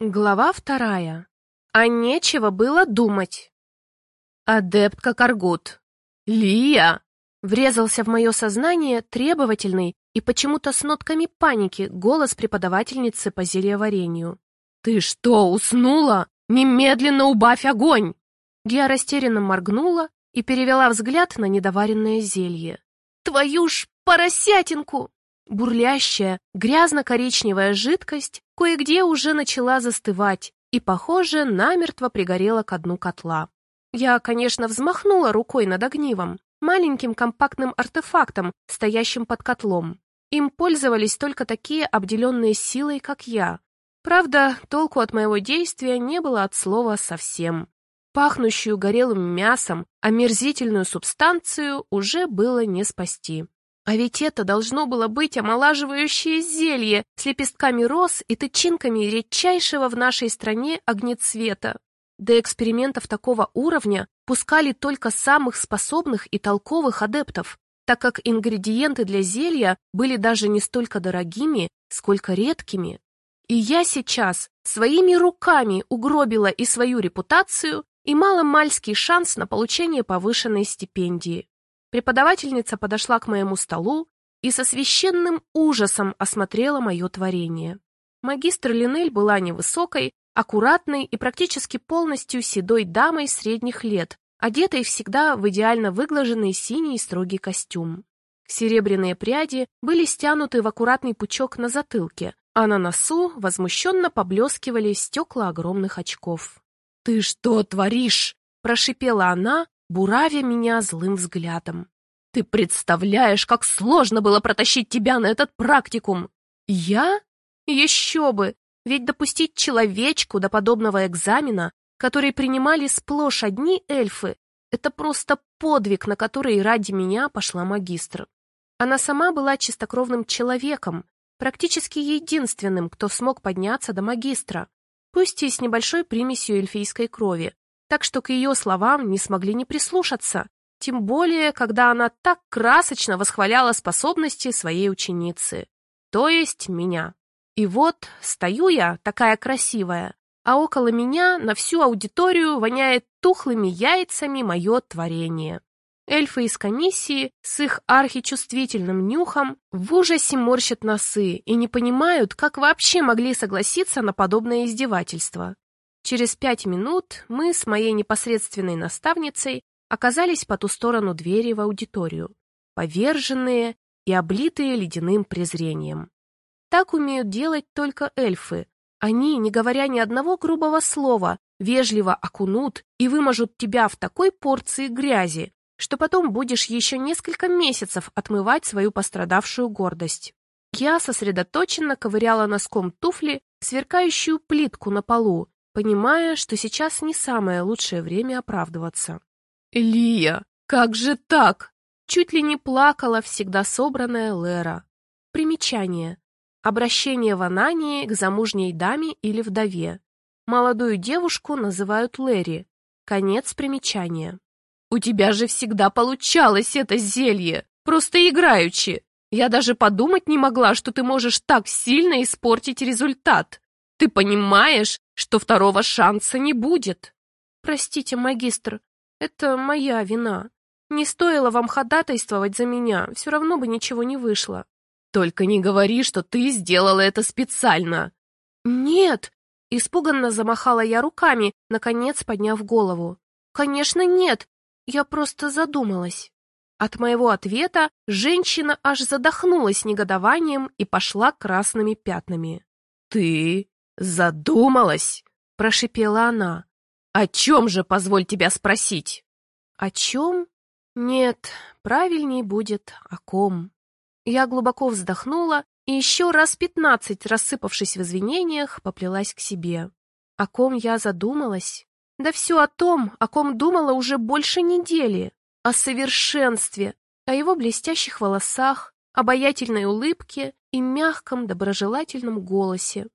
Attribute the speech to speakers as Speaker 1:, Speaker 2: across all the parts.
Speaker 1: Глава вторая. А нечего было думать. Адептка Каргут. Лия! Врезался в мое сознание требовательный и почему-то с нотками паники голос преподавательницы по зельеварению. «Ты что, уснула? Немедленно убавь огонь!» Я растерянно моргнула и перевела взгляд на недоваренное зелье. «Твою ж поросятинку!» Бурлящая, грязно-коричневая жидкость кое-где уже начала застывать и, похоже, намертво пригорела к дну котла. Я, конечно, взмахнула рукой над огнивом, маленьким компактным артефактом, стоящим под котлом. Им пользовались только такие обделенные силой, как я. Правда, толку от моего действия не было от слова совсем. Пахнущую горелым мясом, омерзительную субстанцию уже было не спасти. А ведь это должно было быть омолаживающее зелье с лепестками роз и тычинками редчайшего в нашей стране огнецвета. До экспериментов такого уровня пускали только самых способных и толковых адептов, так как ингредиенты для зелья были даже не столько дорогими, сколько редкими. И я сейчас своими руками угробила и свою репутацию, и маломальский шанс на получение повышенной стипендии. Преподавательница подошла к моему столу и со священным ужасом осмотрела мое творение. Магистр Линель была невысокой, аккуратной и практически полностью седой дамой средних лет, одетой всегда в идеально выглаженный синий строгий костюм. Серебряные пряди были стянуты в аккуратный пучок на затылке, а на носу возмущенно поблескивали стекла огромных очков. «Ты что творишь?» – прошипела она, буравя меня злым взглядом. «Ты представляешь, как сложно было протащить тебя на этот практикум!» «Я? Еще бы! Ведь допустить человечку до подобного экзамена, который принимали сплошь одни эльфы, это просто подвиг, на который ради меня пошла магистр. Она сама была чистокровным человеком, практически единственным, кто смог подняться до магистра, пусть и с небольшой примесью эльфийской крови, так что к ее словам не смогли не прислушаться, тем более, когда она так красочно восхваляла способности своей ученицы, то есть меня. И вот стою я, такая красивая, а около меня на всю аудиторию воняет тухлыми яйцами мое творение. Эльфы из комиссии с их архичувствительным нюхом в ужасе морщат носы и не понимают, как вообще могли согласиться на подобное издевательство. Через пять минут мы с моей непосредственной наставницей оказались по ту сторону двери в аудиторию, поверженные и облитые ледяным презрением. Так умеют делать только эльфы. Они, не говоря ни одного грубого слова, вежливо окунут и вымажут тебя в такой порции грязи, что потом будешь еще несколько месяцев отмывать свою пострадавшую гордость. Я сосредоточенно ковыряла носком туфли сверкающую плитку на полу понимая, что сейчас не самое лучшее время оправдываться. «Лия, как же так?» Чуть ли не плакала всегда собранная Лера. Примечание. Обращение в Анании к замужней даме или вдове. Молодую девушку называют Лэри. Конец примечания. «У тебя же всегда получалось это зелье! Просто играючи! Я даже подумать не могла, что ты можешь так сильно испортить результат!» Ты понимаешь, что второго шанса не будет? Простите, магистр, это моя вина. Не стоило вам ходатайствовать за меня, все равно бы ничего не вышло. Только не говори, что ты сделала это специально. Нет, испуганно замахала я руками, наконец подняв голову. Конечно, нет, я просто задумалась. От моего ответа женщина аж задохнулась негодованием и пошла красными пятнами. «Ты «Задумалась?» — прошипела она. «О чем же, позволь тебя спросить?» «О чем?» «Нет, правильней будет о ком». Я глубоко вздохнула и еще раз пятнадцать, рассыпавшись в извинениях, поплелась к себе. О ком я задумалась? Да все о том, о ком думала уже больше недели. О совершенстве, о его блестящих волосах, обаятельной улыбке и мягком доброжелательном голосе.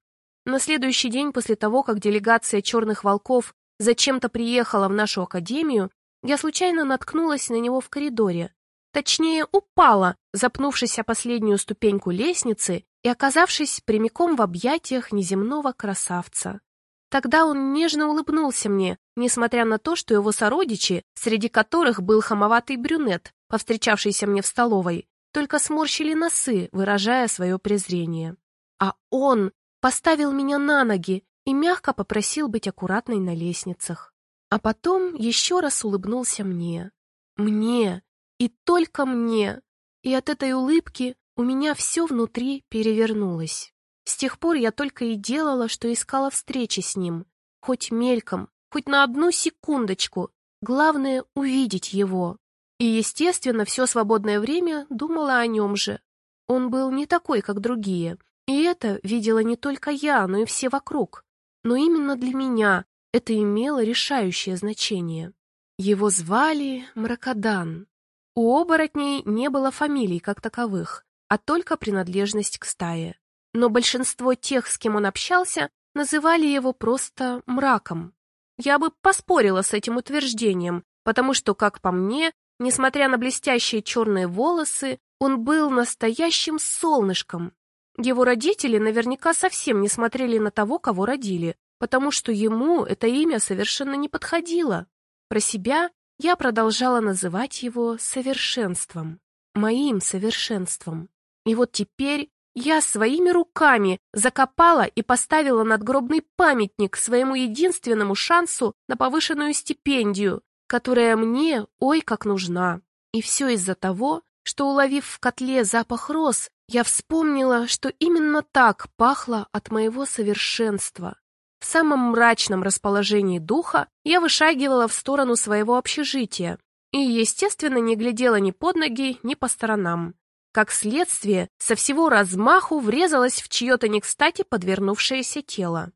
Speaker 1: На следующий день после того, как делегация черных волков зачем-то приехала в нашу академию, я случайно наткнулась на него в коридоре. Точнее, упала, запнувшись о последнюю ступеньку лестницы и оказавшись прямиком в объятиях неземного красавца. Тогда он нежно улыбнулся мне, несмотря на то, что его сородичи, среди которых был хамоватый брюнет, повстречавшийся мне в столовой, только сморщили носы, выражая свое презрение. А он поставил меня на ноги и мягко попросил быть аккуратной на лестницах. А потом еще раз улыбнулся мне. Мне. И только мне. И от этой улыбки у меня все внутри перевернулось. С тех пор я только и делала, что искала встречи с ним. Хоть мельком, хоть на одну секундочку. Главное — увидеть его. И, естественно, все свободное время думала о нем же. Он был не такой, как другие. И это видела не только я, но и все вокруг. Но именно для меня это имело решающее значение. Его звали Мракодан. У оборотней не было фамилий как таковых, а только принадлежность к стае но большинство тех, с кем он общался, называли его просто мраком. Я бы поспорила с этим утверждением, потому что, как по мне, несмотря на блестящие черные волосы, он был настоящим солнышком. Его родители наверняка совсем не смотрели на того, кого родили, потому что ему это имя совершенно не подходило. Про себя я продолжала называть его совершенством, моим совершенством. И вот теперь я своими руками закопала и поставила надгробный памятник своему единственному шансу на повышенную стипендию, которая мне ой как нужна. И все из-за того, что, уловив в котле запах роз, я вспомнила, что именно так пахло от моего совершенства. В самом мрачном расположении духа я вышагивала в сторону своего общежития и, естественно, не глядела ни под ноги, ни по сторонам. Как следствие, со всего размаху врезалась в чье-то не кстати подвернувшееся тело.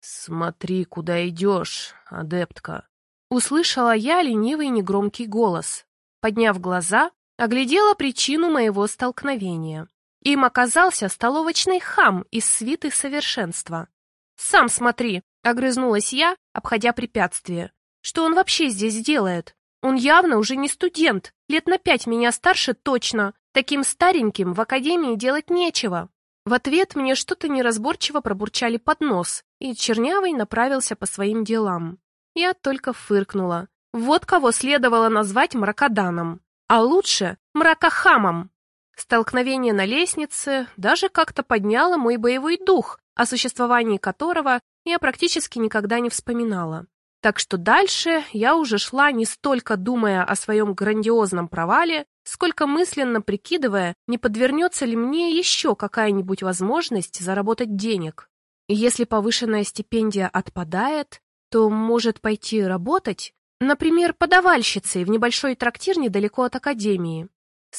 Speaker 1: «Смотри, куда идешь, адептка!» Услышала я ленивый негромкий голос. Подняв глаза, оглядела причину моего столкновения. Им оказался столовочный хам из свиты совершенства. «Сам смотри!» — огрызнулась я, обходя препятствие. «Что он вообще здесь делает? Он явно уже не студент, лет на пять меня старше точно, Таким стареньким в академии делать нечего. В ответ мне что-то неразборчиво пробурчали под нос, и Чернявый направился по своим делам. Я только фыркнула. Вот кого следовало назвать мракоданом, а лучше мракохамом. Столкновение на лестнице даже как-то подняло мой боевой дух, о существовании которого я практически никогда не вспоминала. Так что дальше я уже шла не столько думая о своем грандиозном провале, сколько мысленно прикидывая, не подвернется ли мне еще какая-нибудь возможность заработать денег. И если повышенная стипендия отпадает, то может пойти работать, например, подавальщицей в небольшой трактир недалеко от академии.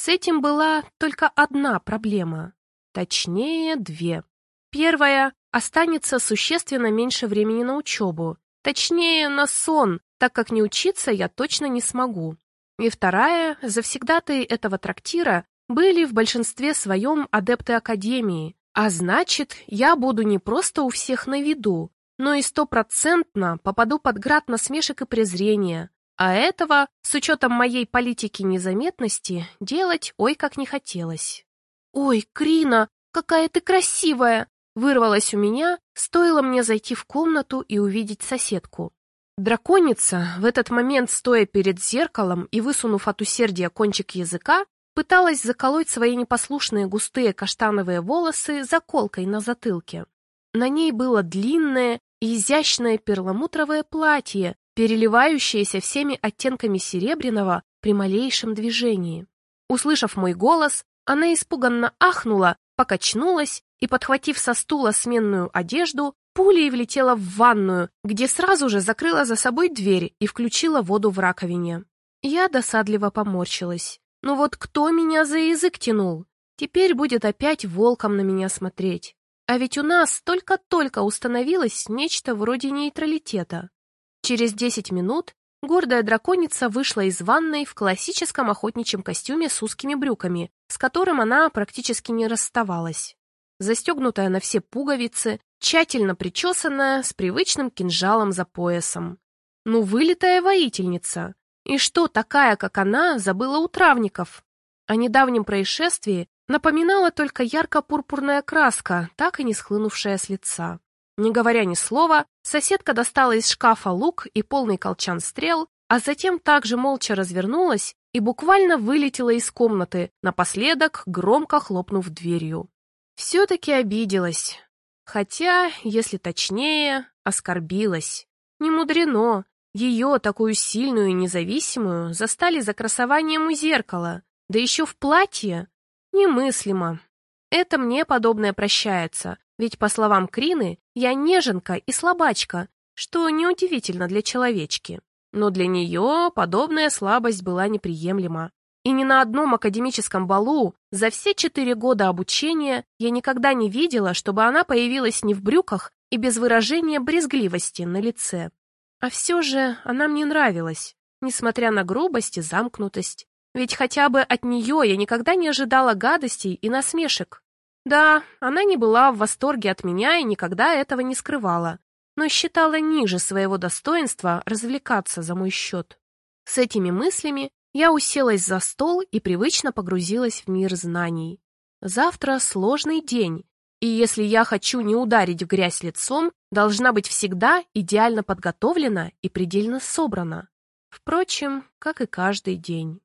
Speaker 1: С этим была только одна проблема, точнее две. Первая – останется существенно меньше времени на учебу, точнее на сон, так как не учиться я точно не смогу. И вторая, завсегдатые этого трактира были в большинстве своем адепты Академии, а значит, я буду не просто у всех на виду, но и стопроцентно попаду под град насмешек и презрения, а этого, с учетом моей политики незаметности, делать ой как не хотелось. «Ой, Крина, какая ты красивая!» вырвалось у меня, стоило мне зайти в комнату и увидеть соседку. Драконица, в этот момент стоя перед зеркалом и высунув от усердия кончик языка, пыталась заколоть свои непослушные густые каштановые волосы заколкой на затылке. На ней было длинное изящное перламутровое платье, переливающееся всеми оттенками серебряного при малейшем движении. Услышав мой голос, она испуганно ахнула, покачнулась и, подхватив со стула сменную одежду, пулей влетела в ванную, где сразу же закрыла за собой дверь и включила воду в раковине. Я досадливо поморщилась. Ну вот кто меня за язык тянул? Теперь будет опять волком на меня смотреть. А ведь у нас только-только установилось нечто вроде нейтралитета. Через десять минут гордая драконица вышла из ванной в классическом охотничьем костюме с узкими брюками, с которым она практически не расставалась. Застегнутая на все пуговицы, тщательно причесанная, с привычным кинжалом за поясом. Ну, вылитая воительница. И что такая, как она, забыла у травников? О недавнем происшествии напоминала только ярко-пурпурная краска, так и не схлынувшая с лица. Не говоря ни слова, соседка достала из шкафа лук и полный колчан стрел, а затем также молча развернулась и буквально вылетела из комнаты, напоследок громко хлопнув дверью. Все-таки обиделась. Хотя, если точнее, оскорбилась. Не мудрено. Ее, такую сильную и независимую, застали за красованием у зеркала, да еще в платье. Немыслимо. Это мне подобное прощается, ведь, по словам Крины, я неженка и слабачка, что неудивительно для человечки. Но для нее подобная слабость была неприемлема. И ни на одном академическом балу за все четыре года обучения я никогда не видела, чтобы она появилась не в брюках и без выражения брезгливости на лице. А все же она мне нравилась, несмотря на грубость и замкнутость. Ведь хотя бы от нее я никогда не ожидала гадостей и насмешек. Да, она не была в восторге от меня и никогда этого не скрывала но считала ниже своего достоинства развлекаться за мой счет. С этими мыслями я уселась за стол и привычно погрузилась в мир знаний. Завтра сложный день, и если я хочу не ударить в грязь лицом, должна быть всегда идеально подготовлена и предельно собрана. Впрочем, как и каждый день.